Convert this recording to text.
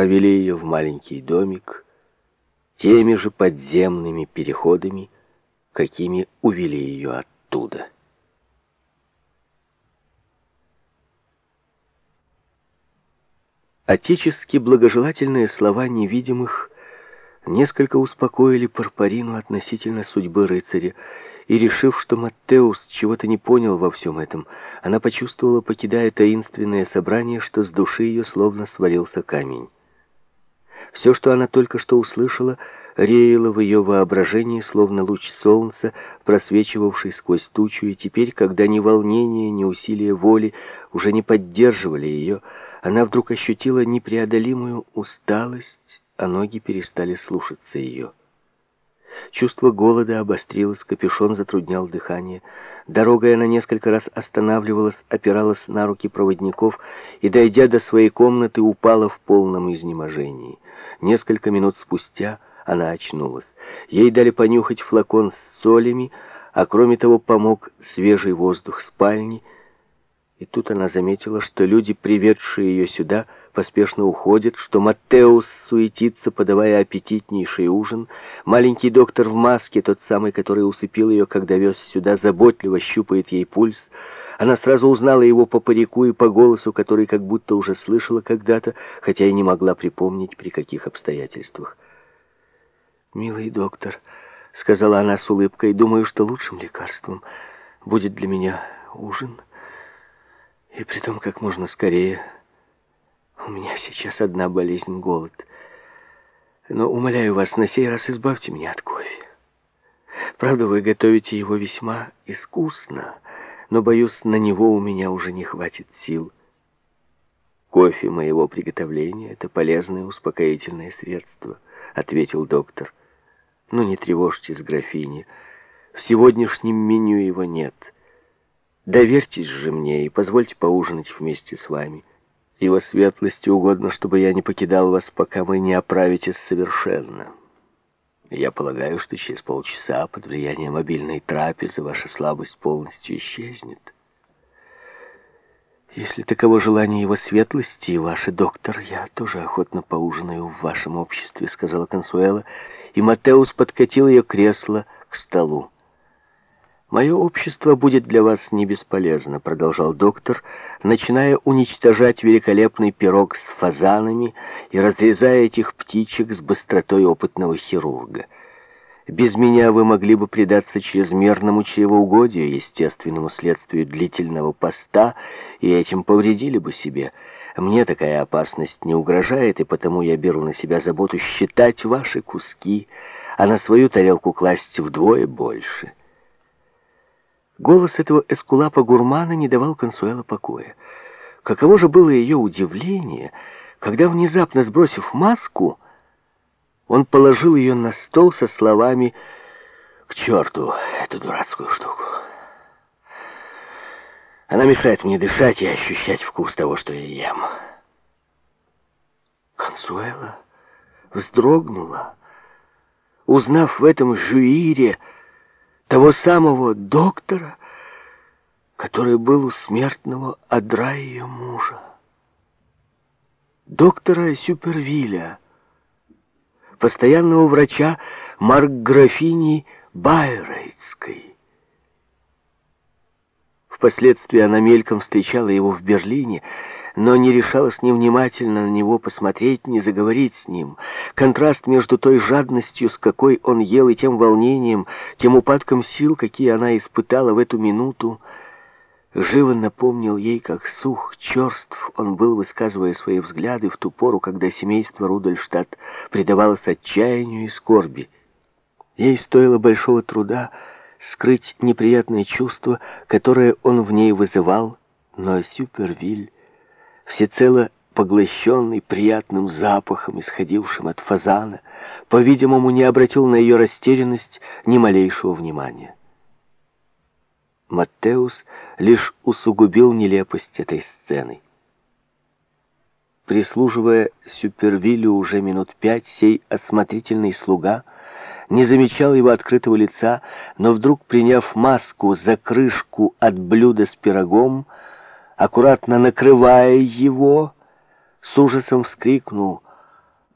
провели ее в маленький домик теми же подземными переходами, какими увели ее оттуда. Отечески благожелательные слова невидимых несколько успокоили Парпарину относительно судьбы рыцаря, и, решив, что Маттеус чего-то не понял во всем этом, она почувствовала, покидая таинственное собрание, что с души ее словно свалился камень. Все, что она только что услышала, реяло в ее воображении, словно луч солнца, просвечивавший сквозь тучу, и теперь, когда ни волнение, ни усилие воли уже не поддерживали ее, она вдруг ощутила непреодолимую усталость, а ноги перестали слушаться ее. Чувство голода обострилось, капюшон затруднял дыхание. Дорогой она несколько раз останавливалась, опиралась на руки проводников и, дойдя до своей комнаты, упала в полном изнеможении. Несколько минут спустя она очнулась. Ей дали понюхать флакон с солями, а кроме того помог свежий воздух спальни. И тут она заметила, что люди, приведшие ее сюда, — поспешно уходит, что Маттеус суетится, подавая аппетитнейший ужин. Маленький доктор в маске, тот самый, который усыпил ее, когда вез сюда, заботливо щупает ей пульс. Она сразу узнала его по парику и по голосу, который как будто уже слышала когда-то, хотя и не могла припомнить, при каких обстоятельствах. «Милый доктор», — сказала она с улыбкой, — «думаю, что лучшим лекарством будет для меня ужин, и притом как можно скорее». У меня сейчас одна болезнь — голод. Но, умоляю вас, на сей раз избавьте меня от кофе. Правда, вы готовите его весьма искусно, но, боюсь, на него у меня уже не хватит сил. Кофе моего приготовления — это полезное успокоительное средство, — ответил доктор. Ну, не тревожьтесь, графиня. В сегодняшнем меню его нет. Доверьтесь же мне и позвольте поужинать вместе с вами. Его светлости угодно, чтобы я не покидал вас, пока вы не оправитесь совершенно. Я полагаю, что через полчаса под влиянием мобильной трапезы ваша слабость полностью исчезнет. Если таково желание его светлости, ваше доктор, я тоже охотно поужинаю в вашем обществе, сказала Консуэла, и Матеус подкатил ее кресло к столу. «Мое общество будет для вас не бесполезно», — продолжал доктор, начиная уничтожать великолепный пирог с фазанами и разрезая этих птичек с быстротой опытного хирурга. «Без меня вы могли бы предаться чрезмерному чревоугодию, естественному следствию длительного поста, и этим повредили бы себе. Мне такая опасность не угрожает, и потому я беру на себя заботу считать ваши куски, а на свою тарелку класть вдвое больше». Голос этого эскулапа-гурмана не давал Консуэла покоя. Каково же было ее удивление, когда, внезапно сбросив маску, он положил ее на стол со словами «К черту эту дурацкую штуку! Она мешает мне дышать и ощущать вкус того, что я ем». Консуэла вздрогнула, узнав в этом жуире, того самого доктора, который был у смертного одра ее мужа. Доктора Сюпервиля, постоянного врача Марк-графини Байрейтской. Впоследствии она мельком встречала его в Берлине, но не решалась ни внимательно на него посмотреть, ни заговорить с ним. Контраст между той жадностью, с какой он ел, и тем волнением, тем упадком сил, какие она испытала в эту минуту, живо напомнил ей, как сух, черств он был, высказывая свои взгляды в ту пору, когда семейство Рудольштадт предавалось отчаянию и скорби. Ей стоило большого труда скрыть неприятное чувство, которое он в ней вызывал, но Сюпервиль всецело поглощенный приятным запахом, исходившим от фазана, по-видимому, не обратил на ее растерянность ни малейшего внимания. Маттеус лишь усугубил нелепость этой сцены. Прислуживая Супервилю уже минут пять, сей осмотрительный слуга не замечал его открытого лица, но вдруг, приняв маску за крышку от блюда с пирогом, аккуратно накрывая его, с ужасом вскрикнул